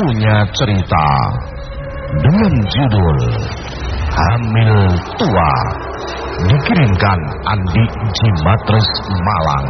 Punya cerita dengan judul Hamil Tua dikirimkan Andi Jimatres Malang.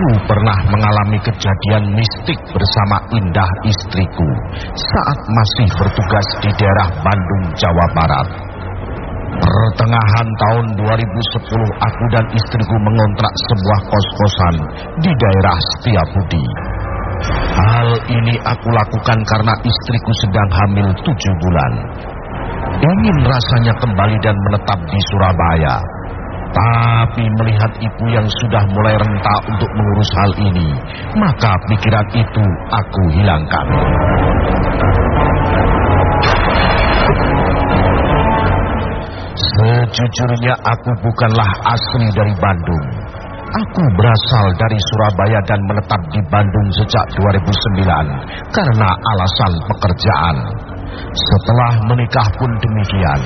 Aku pernah mengalami kejadian mistik bersama Indah istriku saat masih bertugas di daerah Bandung, Jawa Barat. Pertengahan tahun 2010 aku dan istriku mengontrak sebuah kos-kosan di daerah Setiabudi. Hal ini aku lakukan karena istriku sedang hamil tujuh bulan. Ingin rasanya kembali dan menetap di Surabaya. Tapi melihat ibu yang sudah mulai renta untuk mengurus hal ini, maka pikiran itu aku hilangkan. Sejujurnya aku bukanlah asli dari Bandung. Aku berasal dari Surabaya dan menetap di Bandung sejak 2009 karena alasan pekerjaan. Setelah menikah pun demikian.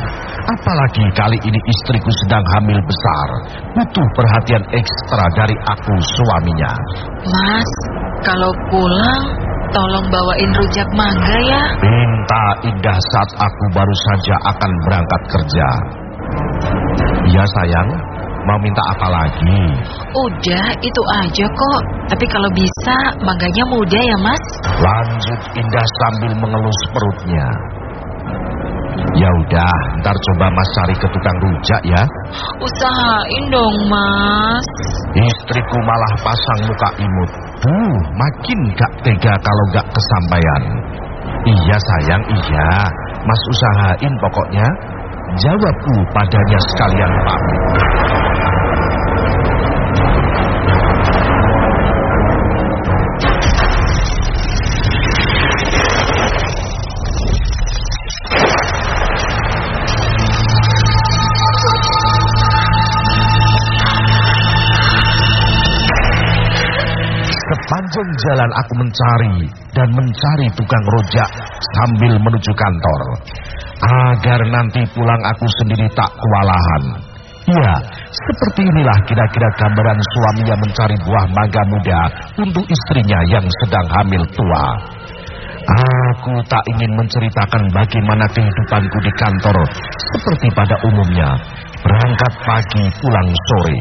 Apalagi kali ini istriku sedang hamil besar. Butuh perhatian ekstra dari aku suaminya. Mas, kalau pulang tolong bawain rujak mangga ya. Minta indah saat aku baru saja akan berangkat kerja. Ya sayang, mau minta apa lagi? Udah, itu aja kok. Tapi kalau bisa, mangganya muda ya, Mas. Lanjut Indah sambil mengelus perutnya. Ya udah, ntar coba Mas cari ke tukang rujak ya. Usahain dong, Mas. Istriku malah pasang muka imut. Duh, makin gak tega kalau gak kesampaian. Iya sayang, iya. Mas usahain pokoknya. Jawabku padanya sekalian pamit. Sepanjang jalan aku mencari dan mencari tukang rojak sambil menuju kantor. Agar nanti pulang aku sendiri tak kewalahan. Ya, seperti inilah kira-kira gambaran suami yang mencari buah mangga muda untuk istrinya yang sedang hamil tua. Aku tak ingin menceritakan bagaimana kehidupanku di kantor seperti pada umumnya. Berangkat pagi, pulang sore.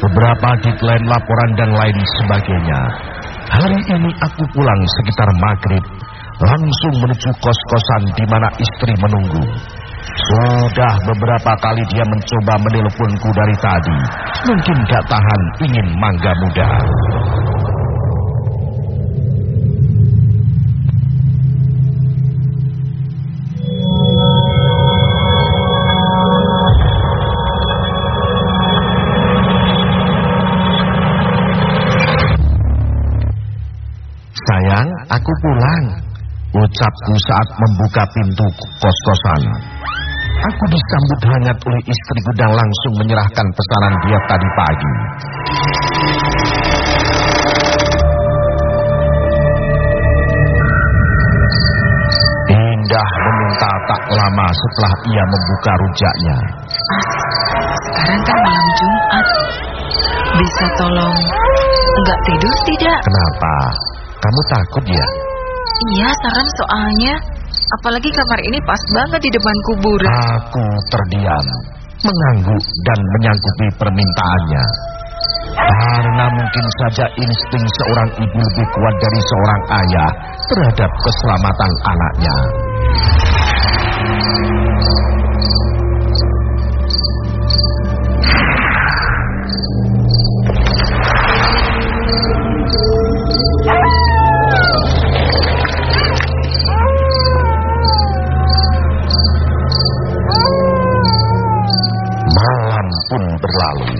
Beberapa deadline laporan dan lain sebagainya. Hari ini aku pulang sekitar maghrib. Langsung menuju kos-kosan di mana istri menunggu. Sudah beberapa kali dia mencoba menelponku dari tadi. Mungkin gak tahan ingin mangga muda. Aku pulang. Ucapku saat membuka pintu kos-kosan. Aku disambut hangat oleh istriku dan langsung menyerahkan pesanan dia tadi pagi. Indah meminta tak lama setelah ia membuka rujaknya. Sekarang kan malam Jumat. Bisa tolong nggak tidur tidak? Kenapa? Kamu takut ya? Iya, serem soalnya. Apalagi kamar ini pas banget di depan kuburan. Aku terdiam, mengangguk dan menyanggupi permintaannya. Karena mungkin saja insting seorang ibu lebih kuat dari seorang ayah terhadap keselamatan anaknya. Berlalu.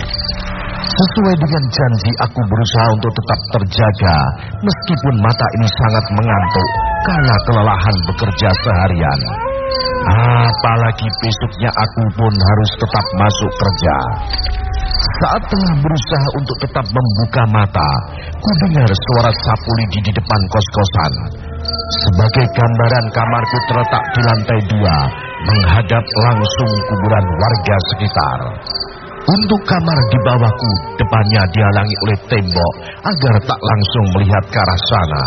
Sesuai dengan janji aku berusaha untuk tetap terjaga meskipun mata ini sangat mengantuk karena kelelahan bekerja seharian. Apalagi besoknya aku pun harus tetap masuk kerja. Saat tengah berusaha untuk tetap membuka mata, ku dengar suara sapu lidi di depan kos-kosan. Sebagai gambaran kamarku terletak di lantai dua, menghadap langsung kuburan warga sekitar. Untuk kamar di bawahku, depannya dihalangi oleh tembok agar tak langsung melihat ke arah sana.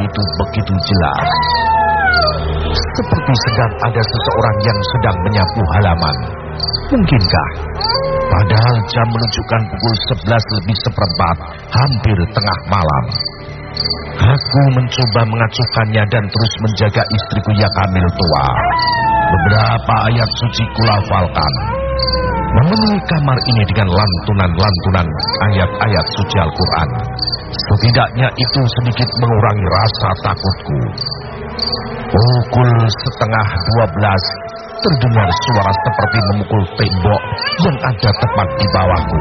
Itu begitu jelas. Seperti sedang ada seseorang yang sedang menyapu halaman. Mungkinkah? Padahal jam menunjukkan pukul 11 lebih seperempat, hampir tengah malam. Aku mencoba mengacuhkannya dan terus menjaga istriku yang hamil tua. Beberapa ayat suci kulafalkan. Memenuhi kamar ini dengan lantunan-lantunan ayat-ayat suci Al-Quran. Setidaknya itu sedikit mengurangi rasa takutku. Pukul setengah dua belas, terdengar suara seperti memukul tembok yang ada tepat di bawahku.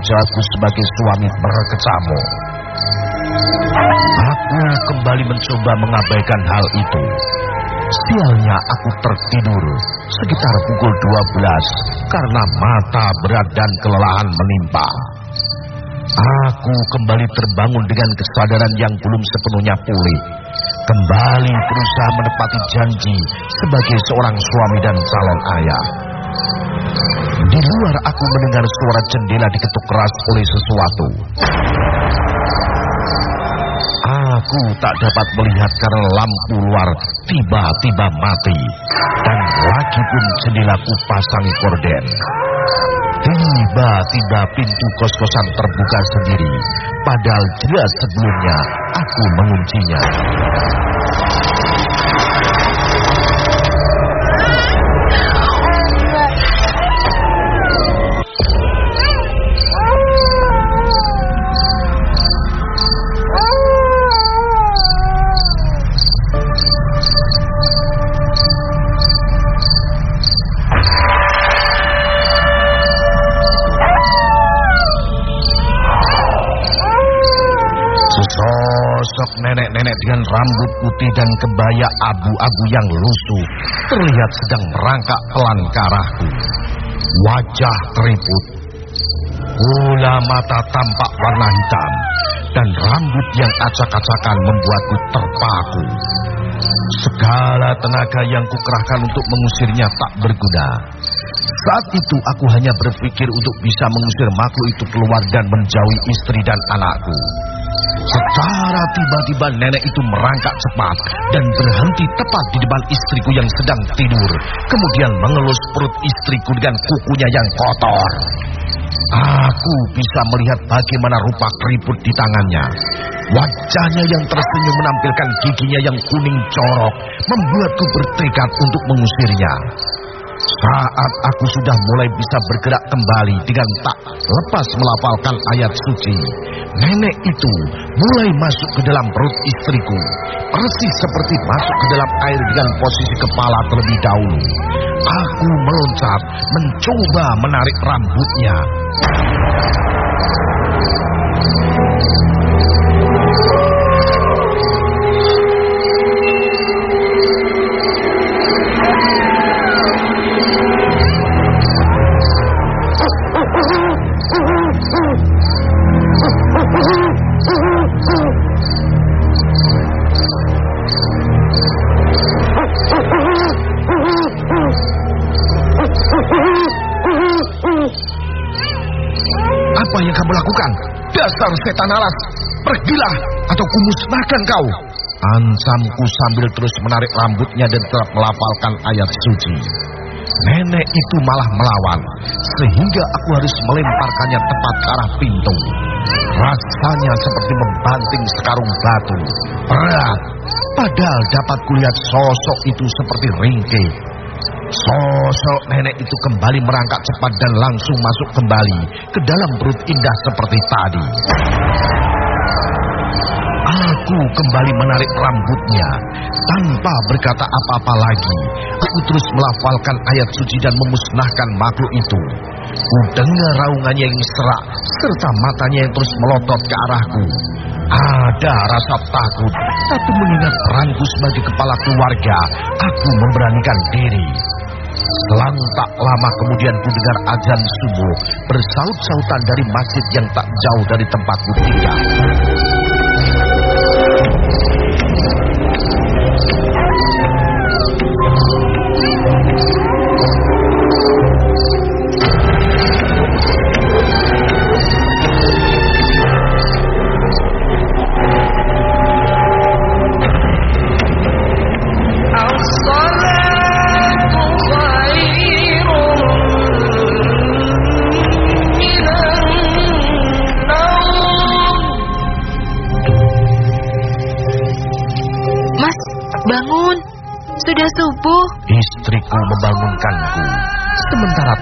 Jawabku sebagai suami berkecamuk. Aku kembali mencoba mengabaikan hal itu. Sialnya aku tertidur sekitar pukul 12 karena mata berat dan kelelahan menimpa. Aku kembali terbangun dengan kesadaran yang belum sepenuhnya pulih. Kembali berusaha menepati janji sebagai seorang suami dan calon ayah. Aku mendengar suara jendela diketuk keras oleh sesuatu. Aku tak dapat melihat karena lampu luar tiba-tiba mati. Dan lagi pun jendelaku pasangi korden. Tiba-tiba pintu kos-kosan terbuka sendiri. Padahal jelas sebelumnya aku menguncinya. Nenek-nenek dengan rambut putih dan kebaya abu-abu yang lusuh terlihat sedang merangkak pelan ke arahku. Wajah keriput, bola mata tampak warna hitam, dan rambut yang acak-acakan membuatku terpaku. Segala tenaga yang kukerahkan untuk mengusirnya tak berguna. Saat itu aku hanya berpikir untuk bisa mengusir makhluk itu keluar dan menjauhi istri dan anakku. Secara tiba-tiba nenek itu merangkak cepat dan berhenti tepat di depan istriku yang sedang tidur. Kemudian mengelus perut istriku dengan kukunya yang kotor. Aku bisa melihat bagaimana rupa keriput di tangannya. Wajahnya yang tersenyum menampilkan giginya yang kuning corok, membuatku bertekad untuk mengusirnya. Saat aku sudah mulai bisa bergerak kembali dengan tak lepas melafalkan ayat suci, nenek itu mulai masuk ke dalam perut istriku, persis seperti masuk ke dalam air dengan posisi kepala terlebih dahulu. Aku meloncat, mencoba menarik rambutnya. Setan alas. Pergilah atau kumusnahkan kau. Ancamku sambil terus menarik rambutnya dan tetap melafalkan ayat suci. Nenek itu malah melawan, sehingga aku harus melemparkannya tepat ke arah pintu. Rasanya seperti membanting sekarung batu. Berat, padahal dapat kulihat sosok itu seperti ringkih. Sosok nenek itu kembali merangkak cepat dan langsung masuk kembali ke dalam perut indah seperti tadi. Aku kembali menarik rambutnya tanpa berkata apa-apa lagi. Aku terus melafalkan ayat suci dan memusnahkan makhluk itu. Ku dengar raungannya yang serak serta matanya yang terus melotot ke arahku. Ada rasa takut, tapi mengingat peranku sebagai kepala keluarga, aku memberanikan diri. Selang tak lama kemudian ku dengar azan subuh bersaut-sautan dari masjid yang tak jauh dari tempatku tinggal.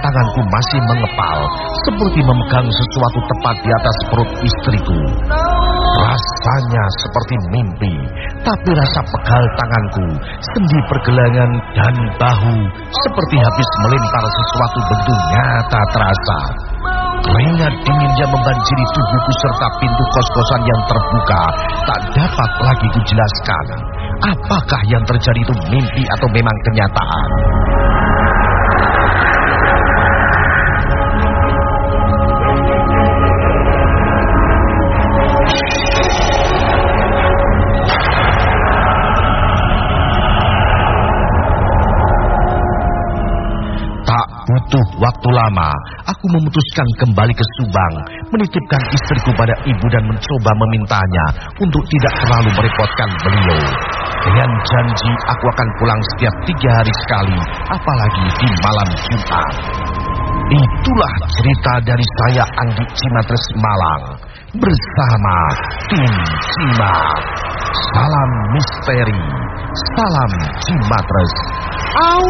Tanganku masih mengepal, seperti memegang sesuatu tepat di atas perut istriku. Rasanya seperti mimpi, tapi rasa pegal tanganku, sendi pergelangan dan bahu seperti habis melempar sesuatu bentuk nyata terasa. Keringat dinginnya membanjiri tubuhku serta pintu kos-kosan yang terbuka tak dapat lagi kujelaskan. Apakah yang terjadi itu mimpi atau memang kenyataan? Butuh waktu lama, aku memutuskan kembali ke Subang, menitipkan istriku pada ibu dan mencoba memintanya untuk tidak terlalu merepotkan beliau. Dengan janji aku akan pulang setiap tiga hari sekali, apalagi di malam Jumat. Itulah cerita dari saya Anggi Cimatres Malang bersama tim Cimat. Salam misteri, salam Cimatres. Au.